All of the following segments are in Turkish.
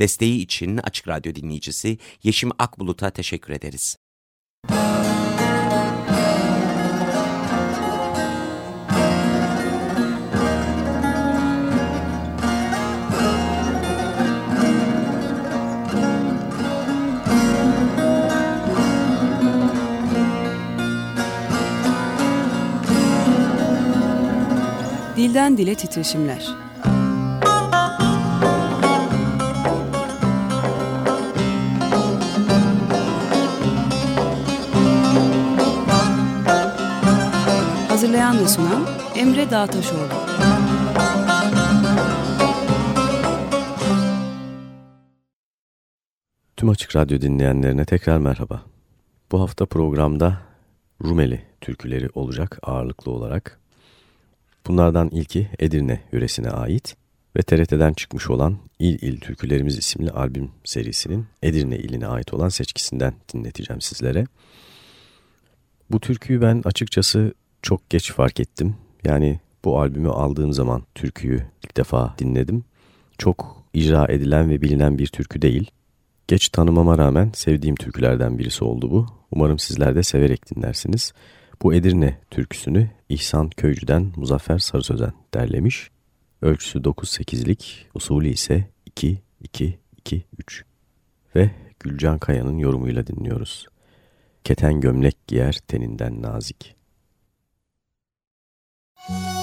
Desteği için Açık Radyo dinleyicisi Yeşim Akbulut'a teşekkür ederiz. Dilden Dile Titreşimler Hazırlayan ve sunan Emre Dağtaşoğlu. Tüm Açık Radyo dinleyenlerine tekrar merhaba. Bu hafta programda Rumeli türküleri olacak ağırlıklı olarak. Bunlardan ilki Edirne yöresine ait ve TRT'den çıkmış olan İl İl Türkülerimiz isimli albüm serisinin Edirne iline ait olan seçkisinden dinleteceğim sizlere. Bu türküyü ben açıkçası çok geç fark ettim. Yani bu albümü aldığım zaman türküyü ilk defa dinledim. Çok icra edilen ve bilinen bir türkü değil. Geç tanımama rağmen sevdiğim türkülerden birisi oldu bu. Umarım sizler de severek dinlersiniz. Bu Edirne türküsünü İhsan Köycü'den Muzaffer Sarı derlemiş. Ölçüsü 9-8'lik, usulü ise 2-2-2-3 ve Gülcan Kaya'nın yorumuyla dinliyoruz. Keten gömlek giyer teninden nazik. Keten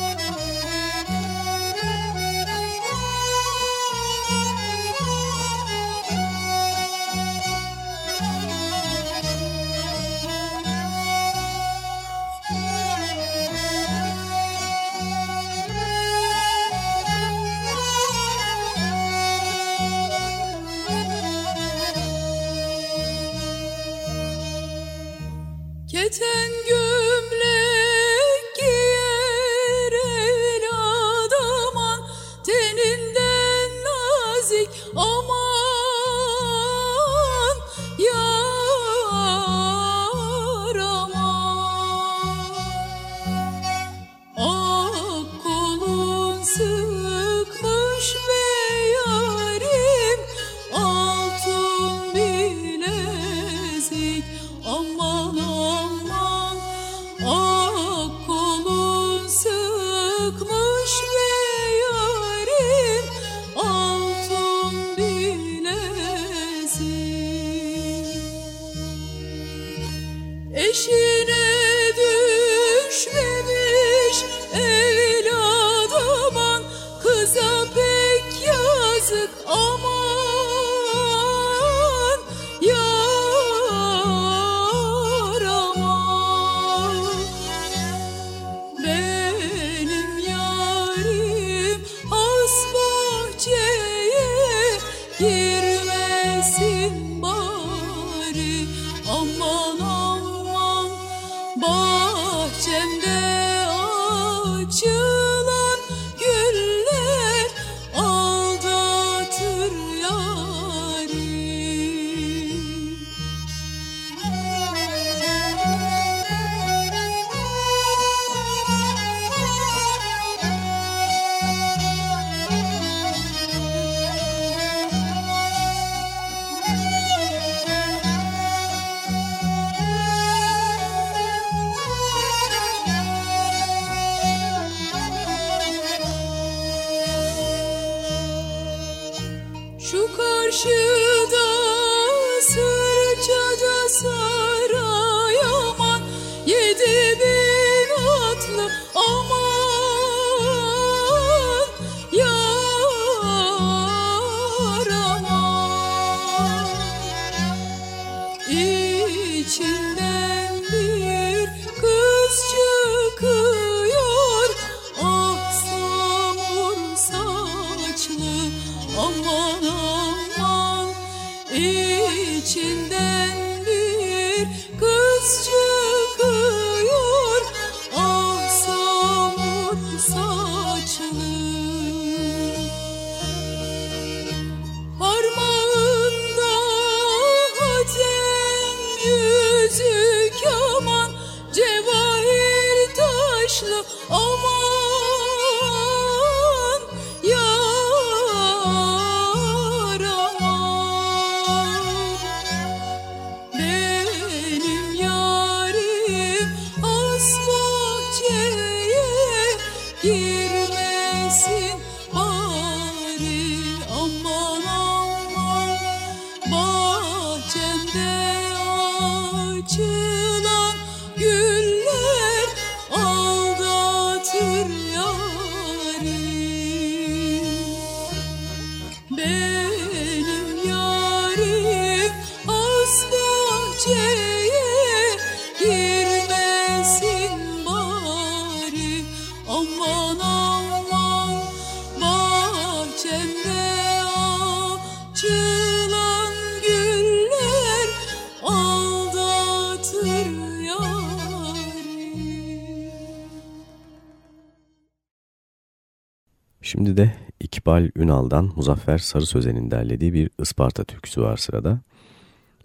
İkbal Ünal'dan Muzaffer Sarı Sözen'in derlediği bir Isparta türküsü var sırada.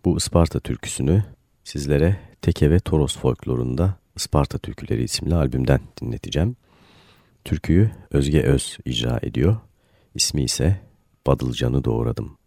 Bu Isparta türküsünü sizlere Teke ve Toros folklorunda Isparta Türküleri isimli albümden dinleteceğim. Türküyü Özge Öz icra ediyor. İsmi ise Badılcanı Doğradım.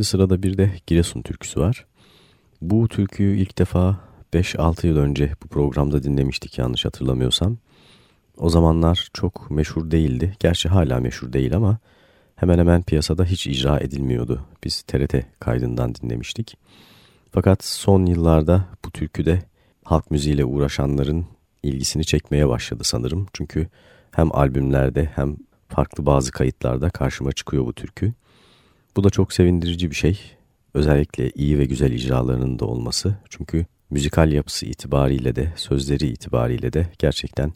Şimdi sırada bir de Giresun türküsü var. Bu türküyü ilk defa 5-6 yıl önce bu programda dinlemiştik yanlış hatırlamıyorsam. o zamanlar çok meşhur değildi. Gerçi hala meşhur değil ama hemen hemen piyasada hiç icra edilmiyordu. Biz TRT kaydından dinlemiştik. Fakat son yıllarda bu türküde halk müziğiyle uğraşanların ilgisini çekmeye başladı sanırım. Çünkü hem albümlerde hem farklı bazı kayıtlarda karşıma çıkıyor bu türkü. Bu da çok sevindirici bir şey. Özellikle iyi ve güzel icralarının da olması. Çünkü müzikal yapısı itibariyle de sözleri itibariyle de gerçekten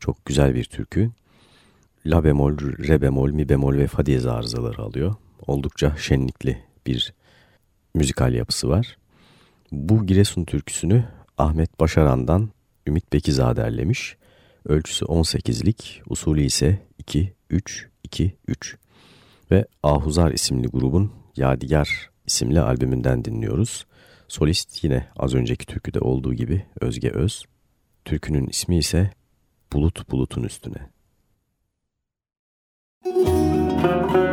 çok güzel bir türkü. La bemol, re bemol, mi bemol ve fa diyez arızaları alıyor. Oldukça şenlikli bir müzikal yapısı var. Bu Giresun türküsünü Ahmet Başaran'dan Ümit Bekizade derlemiş. Ölçüsü 18'lik, usulü ise 2-3-2-3 ve Ahuzar isimli grubun Yadigar isimli albümünden dinliyoruz. Solist yine az önceki türküde olduğu gibi Özge Öz. Türkünün ismi ise Bulut Bulutun Üstüne. Müzik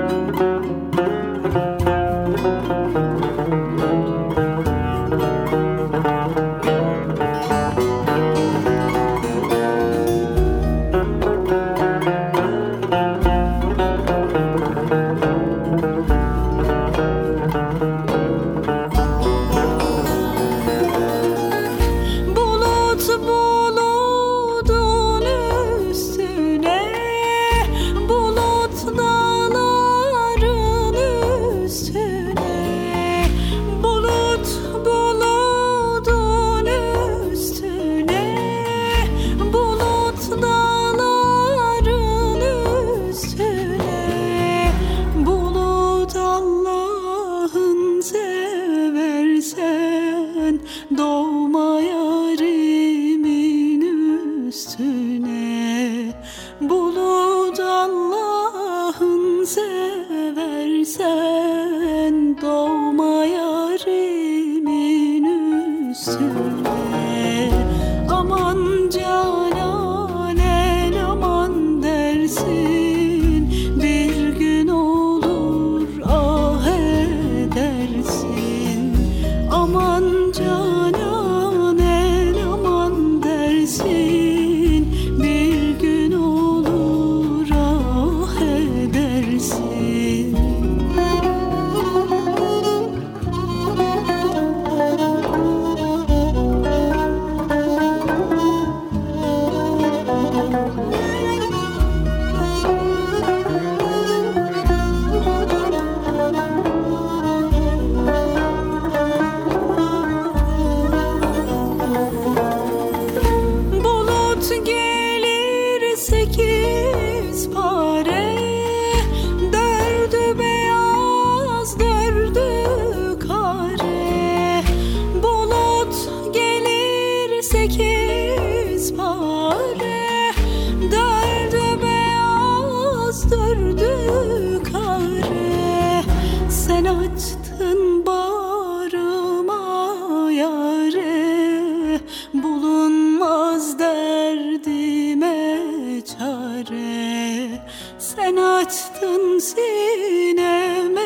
Sen açtın sineme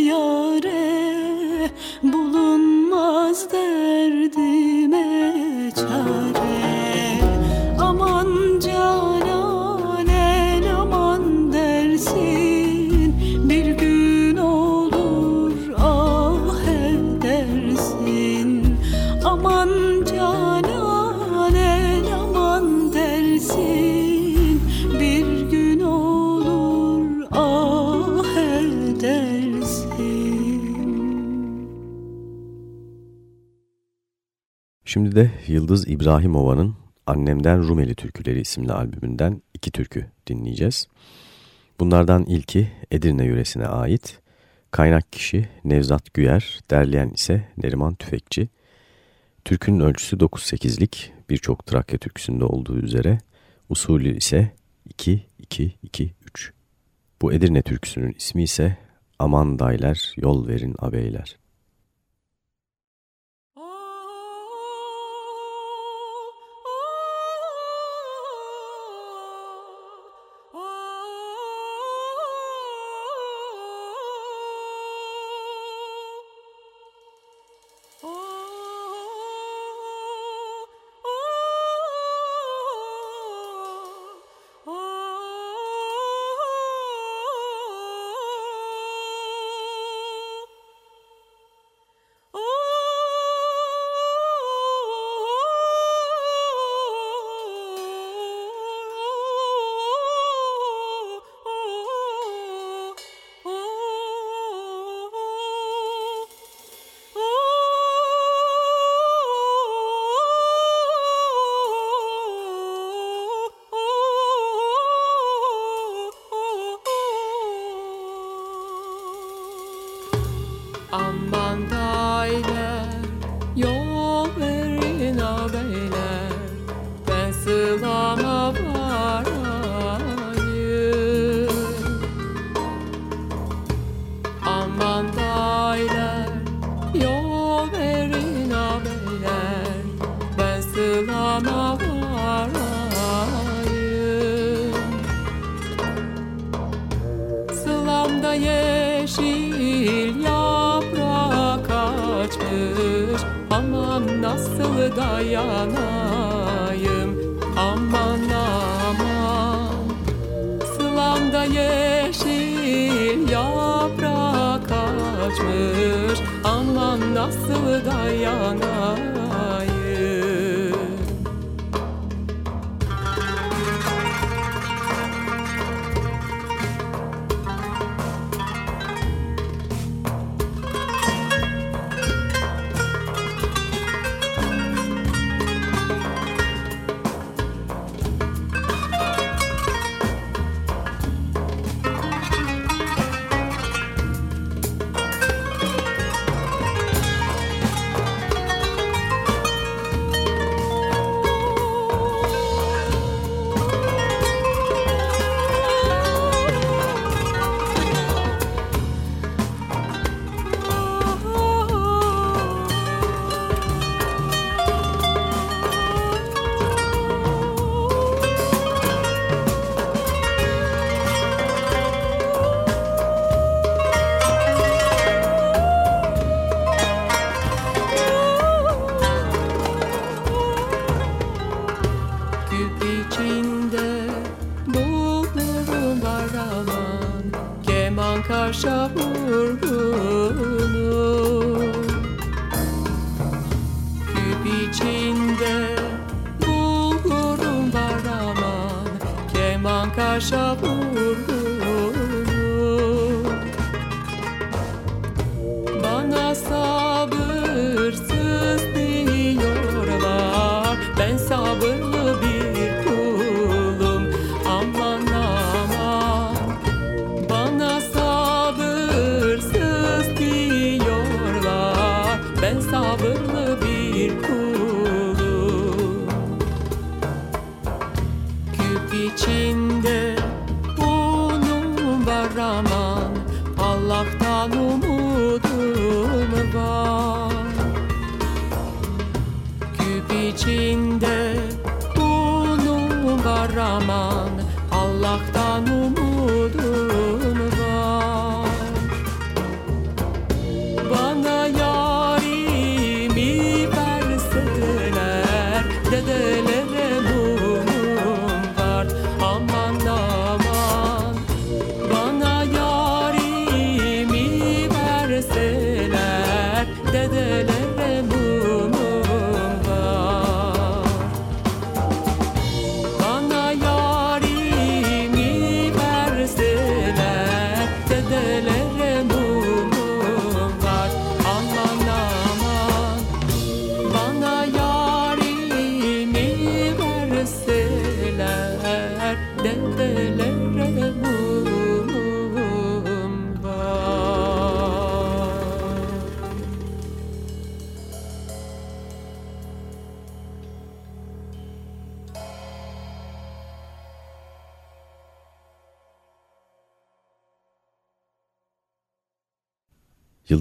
yare Bulunmaz derdi. Şimdi de Yıldız İbrahimova'nın Annemden Rumeli Türküleri isimli albümünden iki türkü dinleyeceğiz. Bunlardan ilki Edirne yöresine ait. Kaynak kişi Nevzat Güyer, derleyen ise Neriman Tüfekçi. Türkünün ölçüsü 9-8'lik birçok Trakya türküsünde olduğu üzere. Usulü ise 2-2-2-3. Bu Edirne türküsünün ismi ise Aman Dayler Yol Verin Abeyler.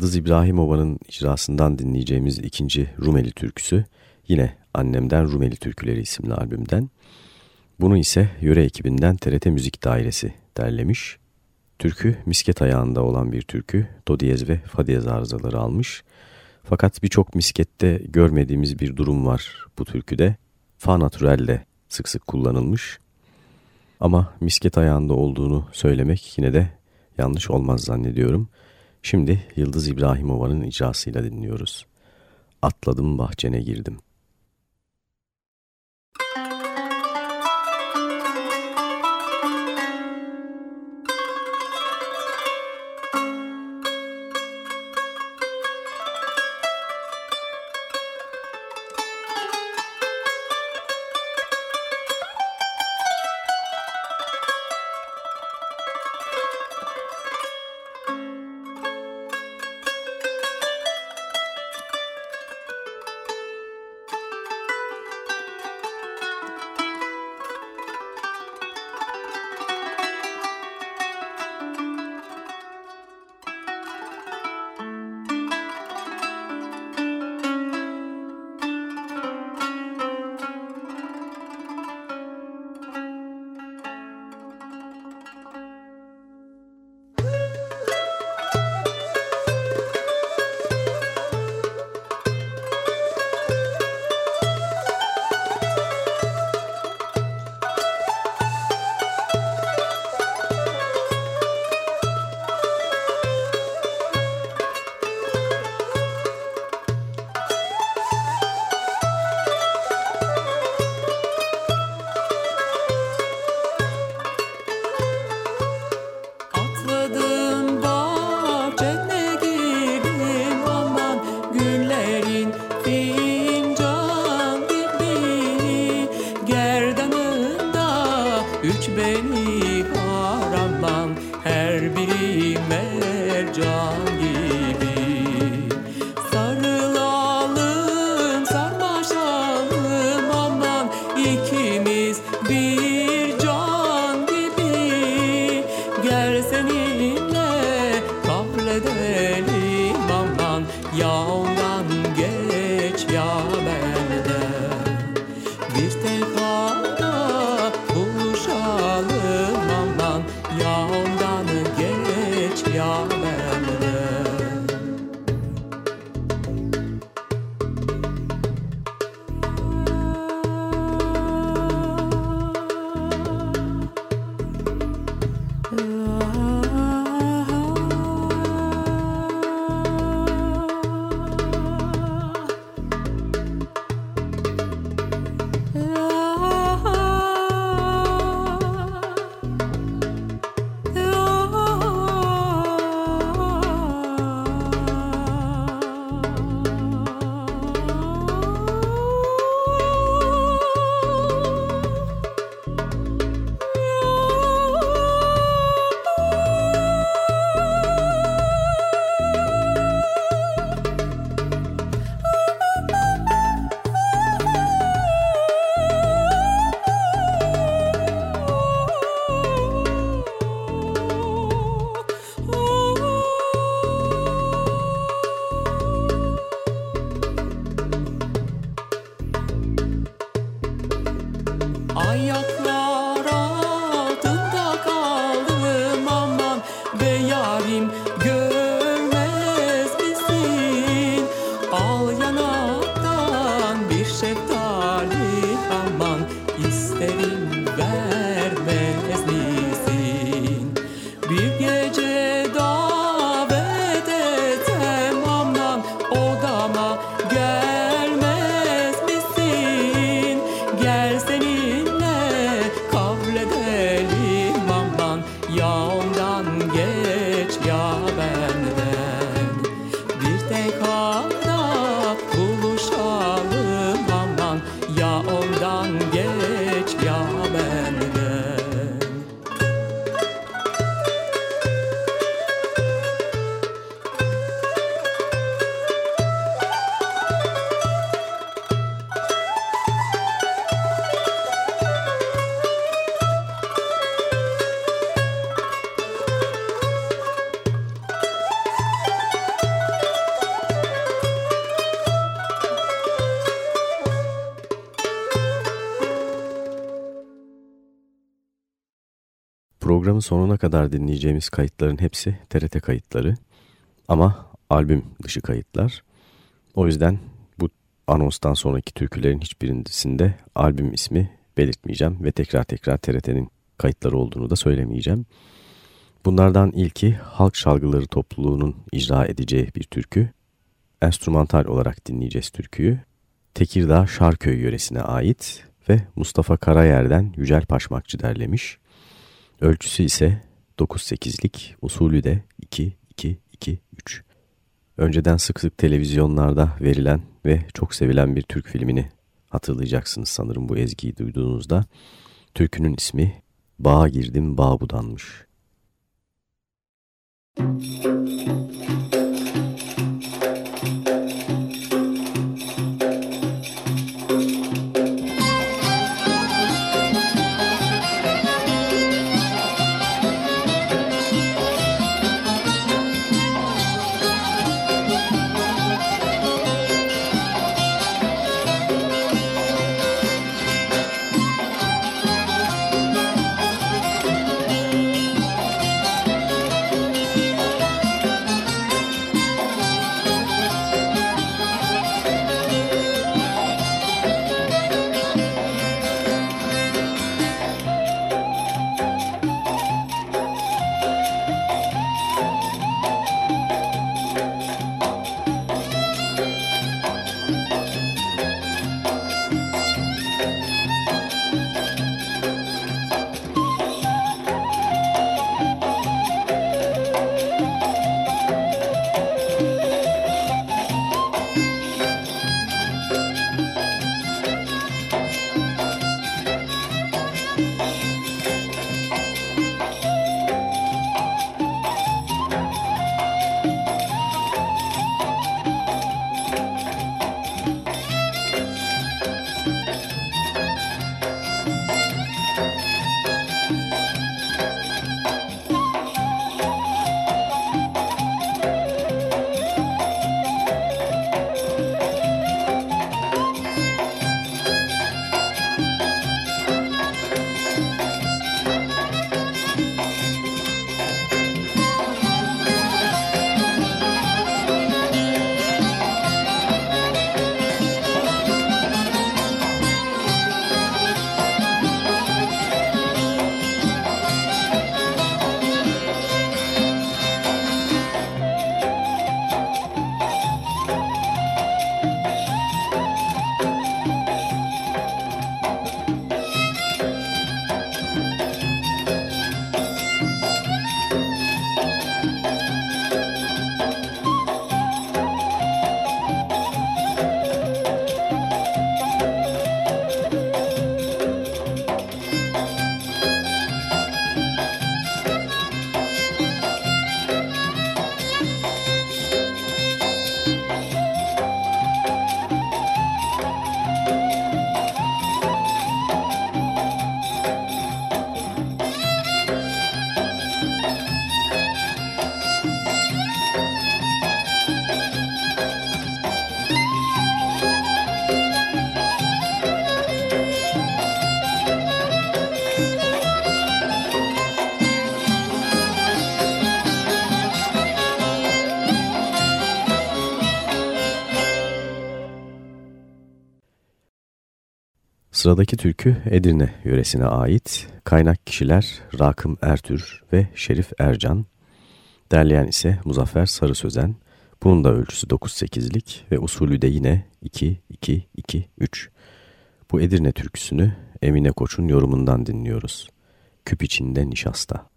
Yıldız İbrahimova'nın icrasından dinleyeceğimiz ikinci Rumeli türküsü yine Annemden Rumeli Türküleri isimli albümden. Bunu ise yöre ekibinden TRT Müzik Dairesi derlemiş. Türkü misket ayağında olan bir türkü. Do diyez ve fa diyez arızaları almış. Fakat birçok miskette görmediğimiz bir durum var bu türküde. Fa natürel de sık sık kullanılmış. Ama misket ayağında olduğunu söylemek yine de yanlış olmaz zannediyorum. Şimdi Yıldız İbrahimova'nın icrasıyla dinliyoruz. Atladım bahçene girdim. Sonuna kadar dinleyeceğimiz kayıtların hepsi TRT kayıtları ama albüm dışı kayıtlar. O yüzden bu anonstan sonraki türkülerin hiçbirisinde albüm ismi belirtmeyeceğim ve tekrar tekrar TRT'nin kayıtları olduğunu da söylemeyeceğim. Bunlardan ilki Halk Şalgıları topluluğunun icra edeceği bir türkü. Enstrümantal olarak dinleyeceğiz türküyü. Tekirdağ Şarköy yöresine ait ve Mustafa Karayer'den Yücel Paşmakçı derlemiş. Ölçüsü ise 9-8'lik, usulü de 2-2-2-3. Önceden sık sık televizyonlarda verilen ve çok sevilen bir Türk filmini hatırlayacaksınız sanırım bu ezgiyi duyduğunuzda. Türkünün ismi Bağa Girdim Bağ Budanmış. Müzik Sıradaki türkü Edirne yöresine ait. Kaynak kişiler Rakım Ertür ve Şerif Ercan. Derleyen ise Muzaffer Sarı Sözen. Bunun da ölçüsü 9-8'lik ve usulü de yine 2-2-2-3. Bu Edirne türküsünü Emine Koç'un yorumundan dinliyoruz. Küp içinde nişasta.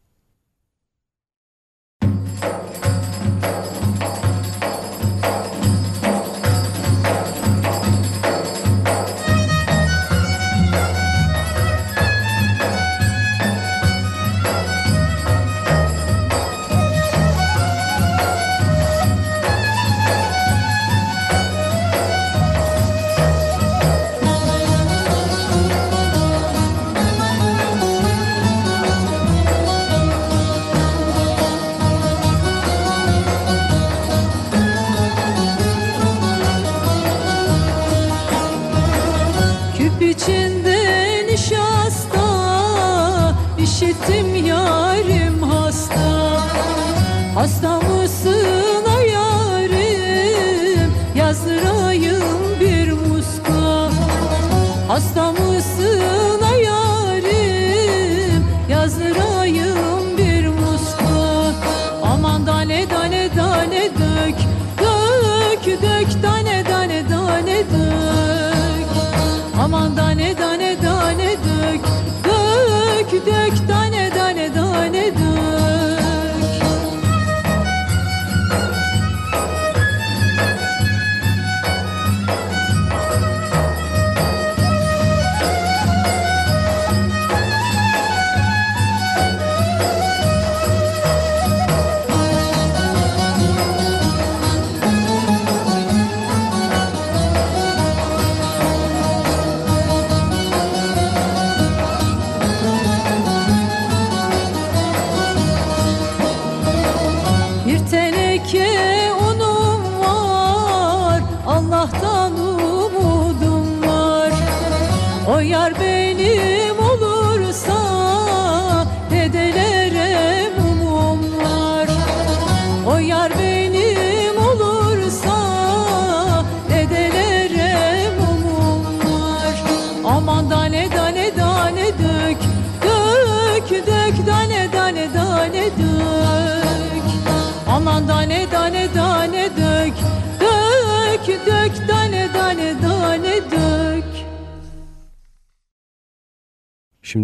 Benim hasta. Hasta mısın Yazdırayım bir muska. Hasta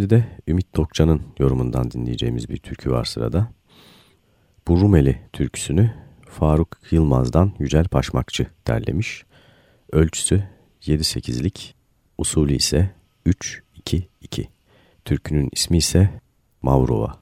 Şimdi de Ümit Tokcan'ın yorumundan dinleyeceğimiz bir türkü var sırada. Bu Rumeli türküsünü Faruk Yılmaz'dan Yücel Paşmakçı derlemiş. Ölçüsü 7-8'lik, usulü ise 3-2-2. Türkünün ismi ise Mavrova.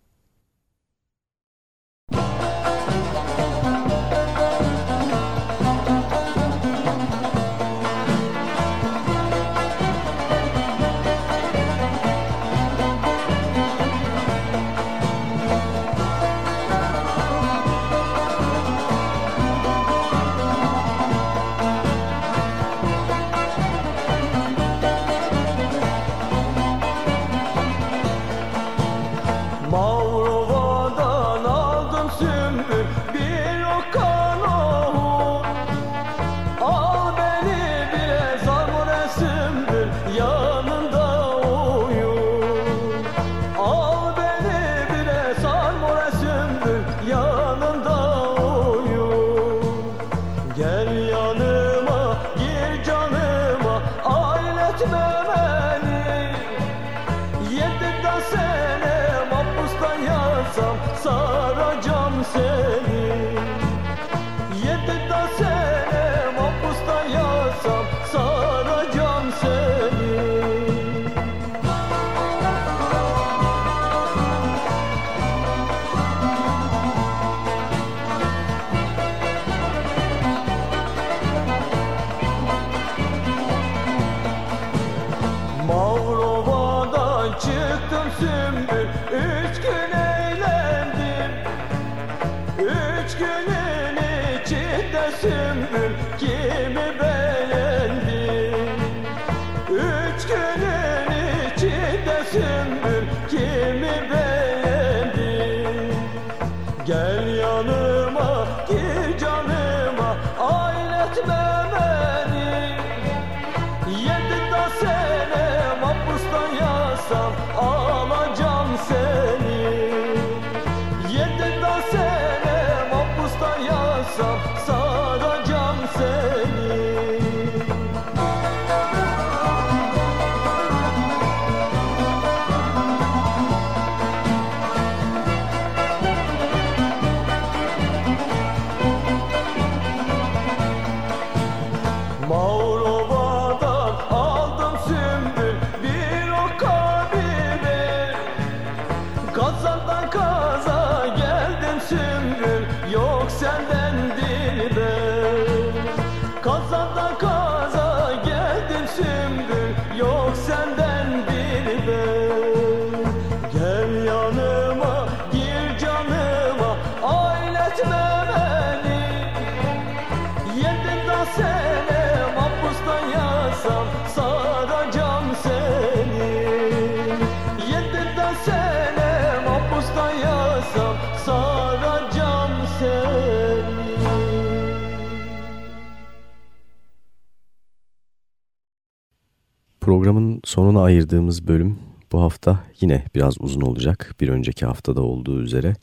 Sonuna ayırdığımız bölüm bu hafta yine biraz uzun olacak bir önceki haftada olduğu üzere.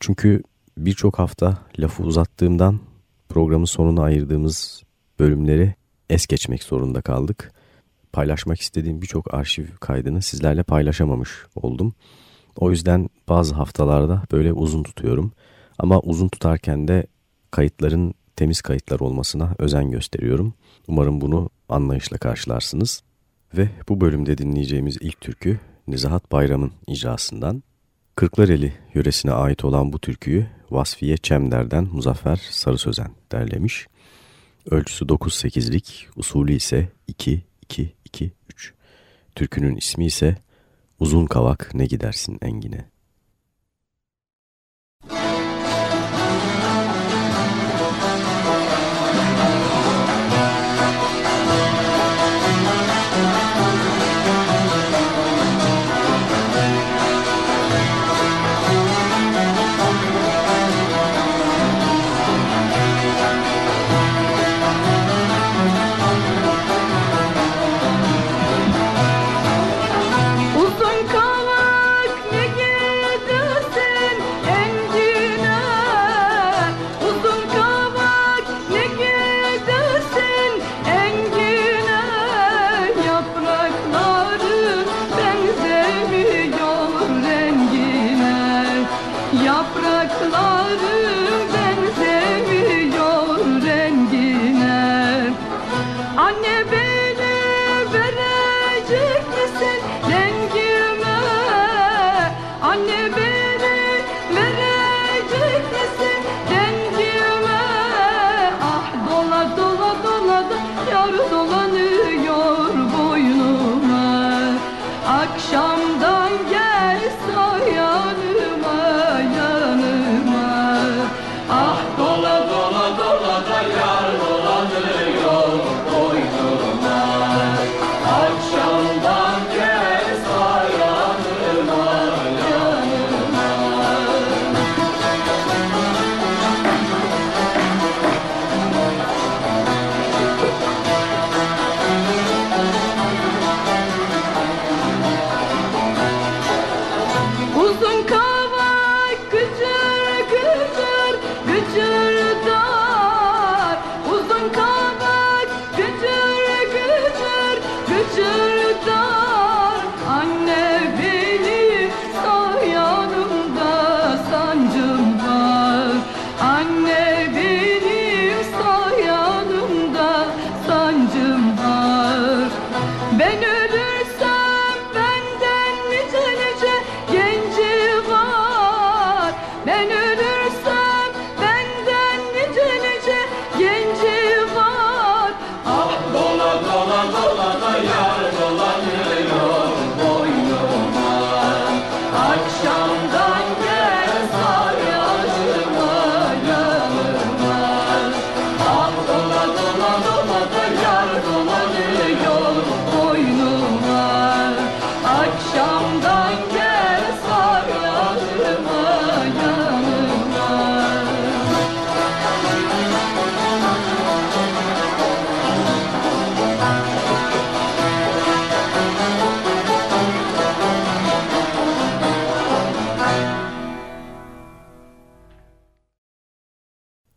Çünkü birçok hafta lafı uzattığımdan programın sonuna ayırdığımız bölümleri es geçmek zorunda kaldık. Paylaşmak istediğim birçok arşiv kaydını sizlerle paylaşamamış oldum. O yüzden bazı haftalarda böyle uzun tutuyorum. Ama uzun tutarken de kayıtların temiz kayıtlar olmasına özen gösteriyorum. Umarım bunu anlayışla karşılarsınız. Ve bu bölümde dinleyeceğimiz ilk türkü Nezahat Bayram'ın icrasından. Kırklareli yöresine ait olan bu türküyü Vasfiye Çemder'den Muzaffer Sarı Sözen derlemiş. Ölçüsü 9-8'lik, usulü ise 2-2-2-3. Türkünün ismi ise Uzun Kavak Ne Gidersin Engine. yanımdan gel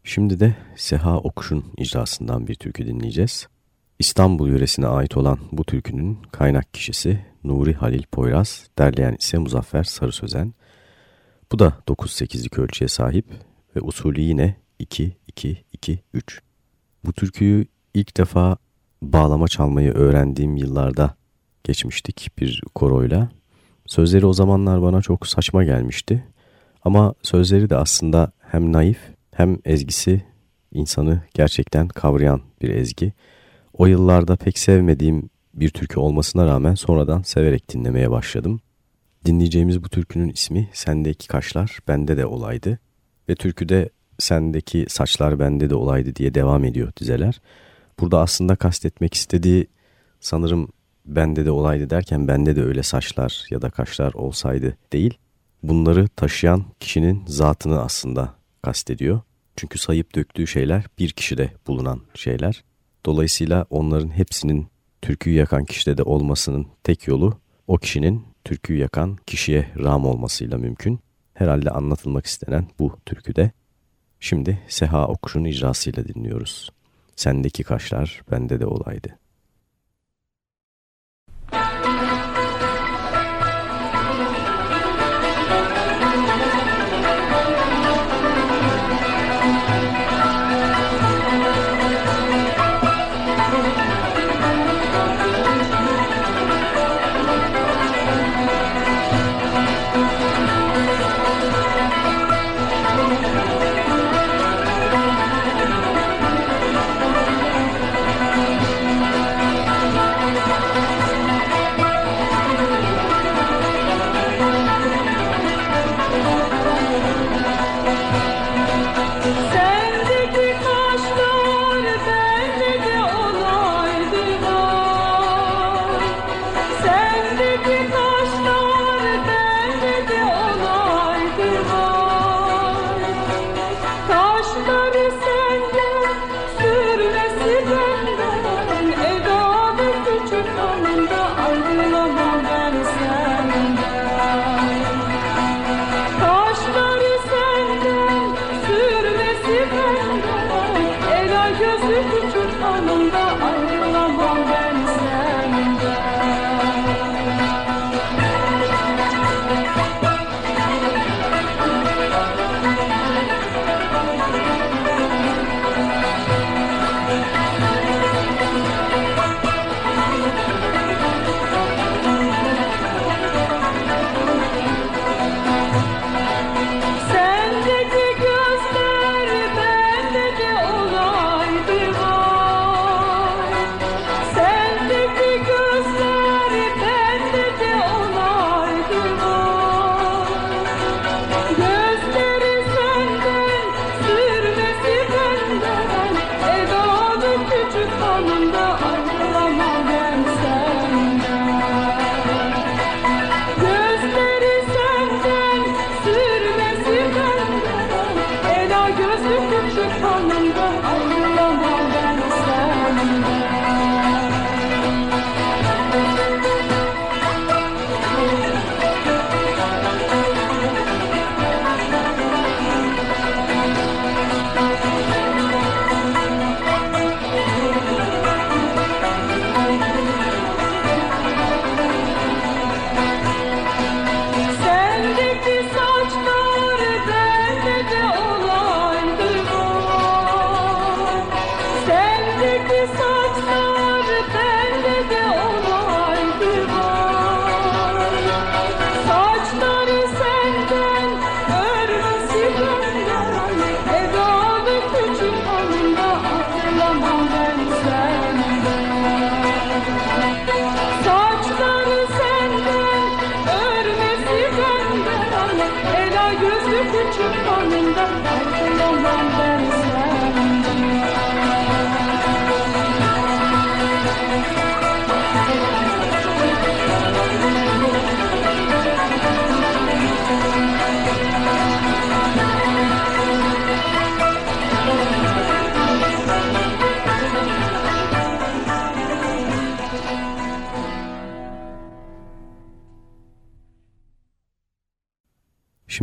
Şimdi de Seha Okuş'un icrasından bir türkü dinleyeceğiz. İstanbul yöresine ait olan bu türkünün kaynak kişisi Nuri Halil Poyraz, derleyen ise Muzaffer Sarı Sözen. Bu da 9-8'lik ölçüye sahip ve usulü yine 2-2-2-3. Bu türküyü ilk defa bağlama çalmayı öğrendiğim yıllarda geçmiştik bir koroyla. Sözleri o zamanlar bana çok saçma gelmişti. Ama sözleri de aslında hem naif hem ezgisi insanı gerçekten kavrayan bir ezgi. O yıllarda pek sevmediğim bir türkü olmasına rağmen sonradan severek dinlemeye başladım. Dinleyeceğimiz bu türkünün ismi Sendeki Kaşlar Bende de Olaydı ve türküde Sendeki Saçlar Bende de Olaydı diye devam ediyor dizeler. Burada aslında kastetmek istediği sanırım bende de olaydı derken bende de öyle saçlar ya da kaşlar olsaydı değil. Bunları taşıyan kişinin zatını aslında kastediyor. Çünkü sayıp döktüğü şeyler bir kişide bulunan şeyler. Dolayısıyla onların hepsinin türküyü yakan kişide de olmasının tek yolu o kişinin türküyü yakan kişiye ram olmasıyla mümkün. Herhalde anlatılmak istenen bu türküde. Şimdi Seha Okuş'un icrasıyla dinliyoruz. Sendeki kaşlar bende de olaydı.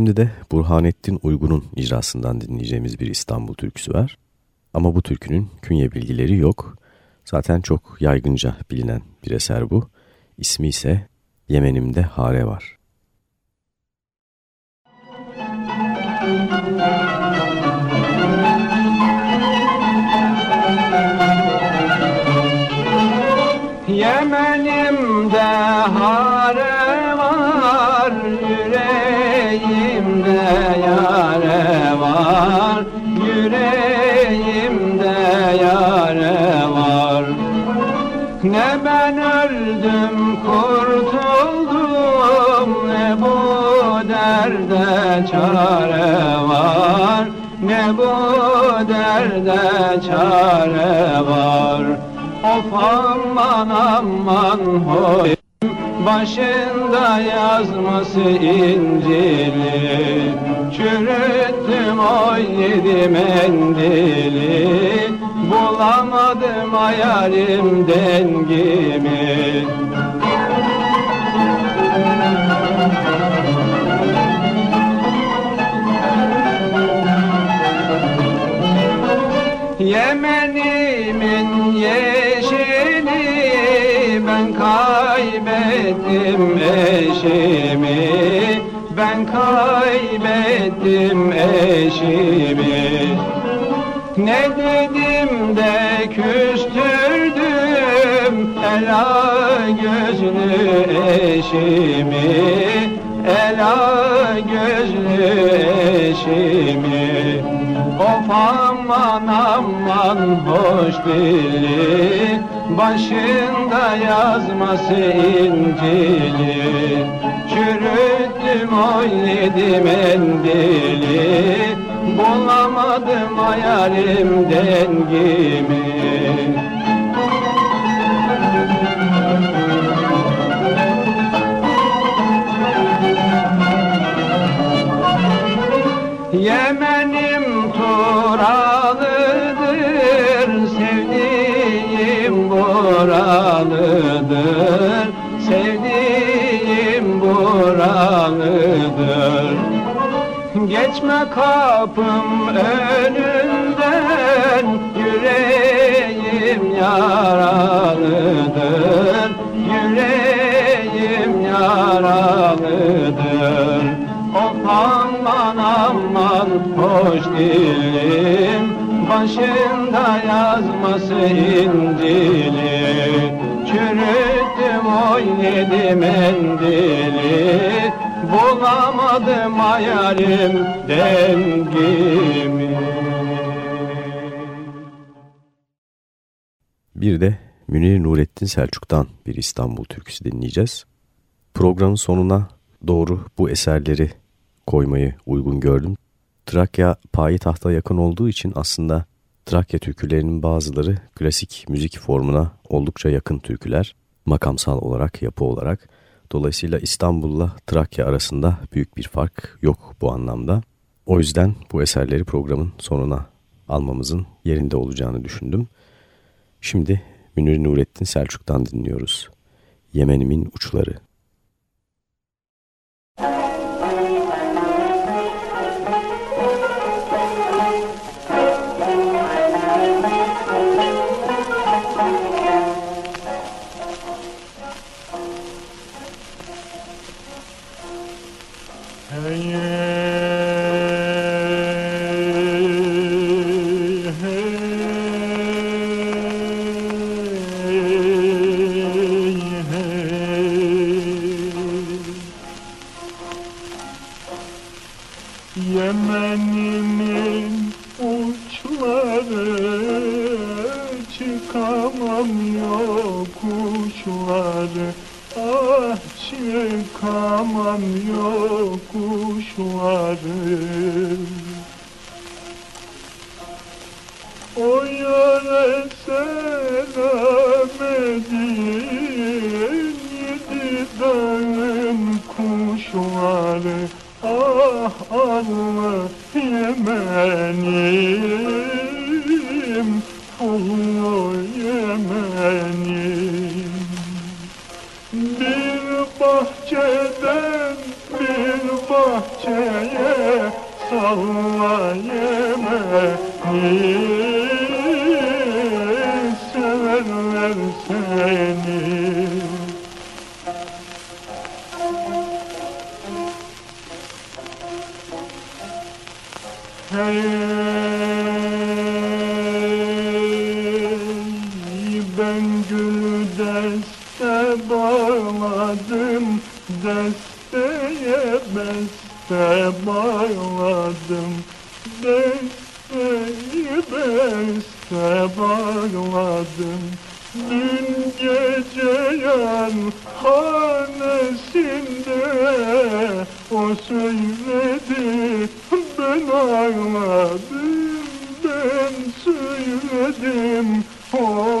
Şimdi de Burhanettin Uygun'un icrasından dinleyeceğimiz bir İstanbul türküsü var. Ama bu türkünün künye bilgileri yok. Zaten çok yaygınca bilinen bir eser bu. İsmi ise Yemenimde Hare var. Yemenimde hare çare var? Ne bu derde çare var? Of aman aman hoy. Başında yazması İncil'i. Çürüttüm o yedi mendili Bulamadım hayalim dengimi Yemenimin yeşili ben kaybettim eşimi. Ben kaybettim eşimi. Ne dedim de küstürdüm ela gözlü eşimi. Ela gözlü eşimi Of aman aman hoş dili Başında yazması incili Çürüttüm oynadım mendili Bulamadım hayalim dengimi Yemenim buralıdır. Geçme kapım önünden, yüreğim yaralıdır, yüreğim yaralıdır. Of aman aman hoş dilim Başında yazması incili Çürüttüm oynadım mendili Bulamadım hayalim dengimi Bir de Münir Nurettin Selçuk'tan bir İstanbul türküsü dinleyeceğiz. Programın sonuna doğru bu eserleri koymayı uygun gördüm. Trakya payitahta yakın olduğu için aslında Trakya türkülerinin bazıları klasik müzik formuna oldukça yakın türküler. Makamsal olarak, yapı olarak. Dolayısıyla İstanbul'la Trakya arasında büyük bir fark yok bu anlamda. O yüzden bu eserleri programın sonuna almamızın yerinde olacağını düşündüm. Şimdi Münir Nurettin Selçuk'tan dinliyoruz. Yemenimin uçları. Söyledim o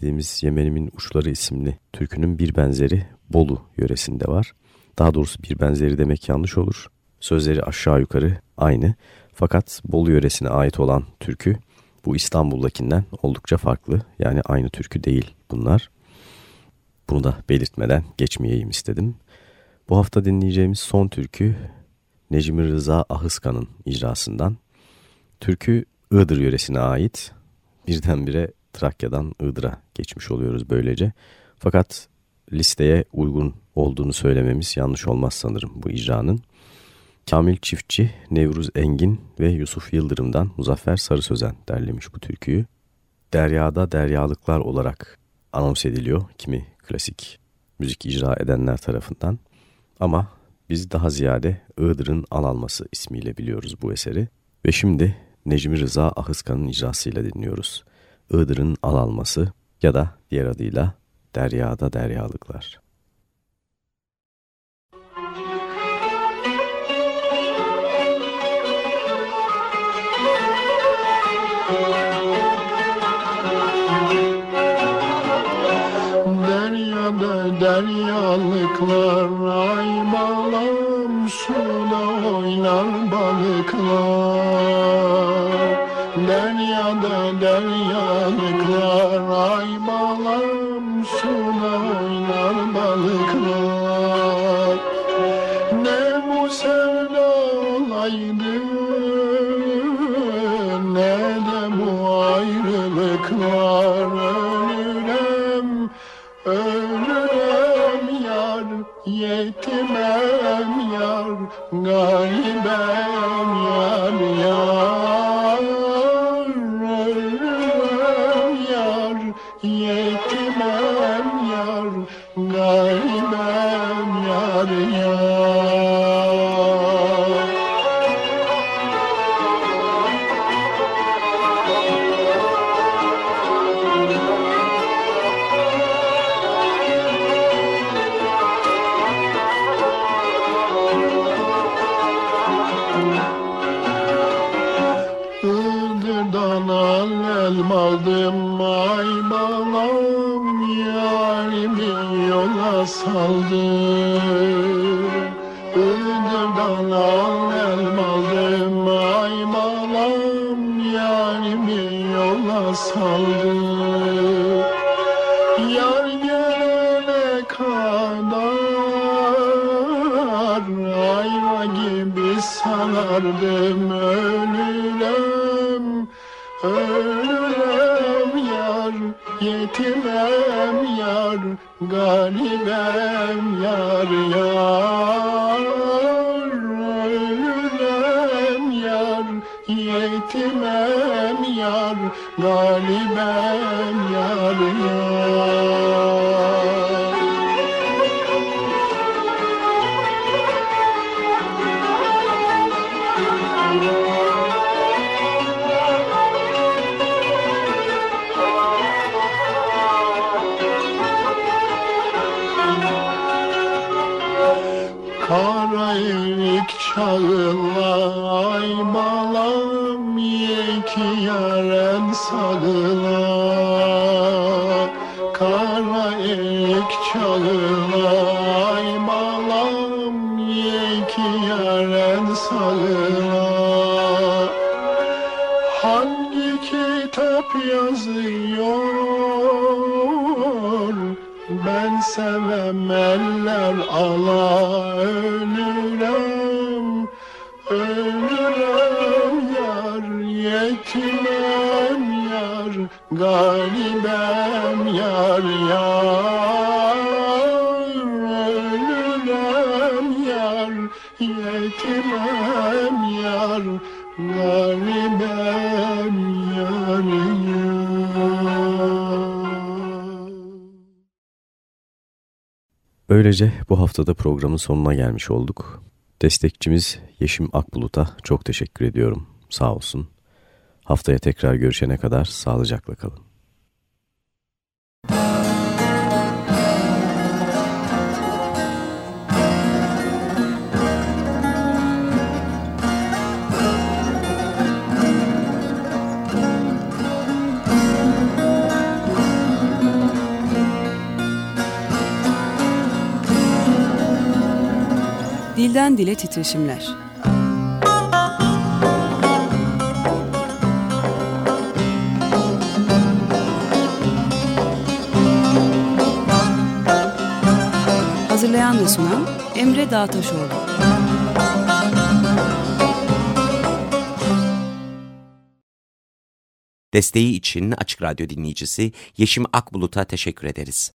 dinlediğimiz Yemenimin Uçları isimli türkünün bir benzeri Bolu yöresinde var. Daha doğrusu bir benzeri demek yanlış olur. Sözleri aşağı yukarı aynı. Fakat Bolu yöresine ait olan türkü bu İstanbul'dakinden oldukça farklı. Yani aynı türkü değil bunlar. Bunu da belirtmeden geçmeyeyim istedim. Bu hafta dinleyeceğimiz son türkü Necmi Rıza Ahıskan'ın icrasından. Türkü Iğdır yöresine ait. Birdenbire Trakya'dan Iğdır'a geçmiş oluyoruz böylece. Fakat listeye uygun olduğunu söylememiz yanlış olmaz sanırım bu icranın. Kamil Çiftçi, Nevruz Engin ve Yusuf Yıldırım'dan Muzaffer Sarı Sözen derlemiş bu türküyü. Deryada deryalıklar olarak anons ediliyor kimi klasik müzik icra edenler tarafından. Ama biz daha ziyade Iğdır'ın Al Alması ismiyle biliyoruz bu eseri. Ve şimdi Necmi Rıza Ahıskan'ın icrasıyla dinliyoruz. Iğdır'ın Al Alması ya da diğer adıyla Deryada Deryalıklar. Deryada deryalıklar ay balam suda oynar balıklar Deryada deryalıklar ay balam suda balıklar. Ne bu sevda olaydı ne de bu ayrılıklar. Ölürüm Ölürüm yar, yetimem yar, garibem erik Böylece bu haftada programın sonuna gelmiş olduk. Destekçimiz Yeşim Akbulut'a çok teşekkür ediyorum. Sağ olsun. Haftaya tekrar görüşene kadar sağlıcakla kalın. Dilden Dile Titreşimler Hazırlayan ve sunan Emre Dağtaşoğlu. Desteği için Açık Radyo dinleyicisi Yeşim Akbulut'a teşekkür ederiz.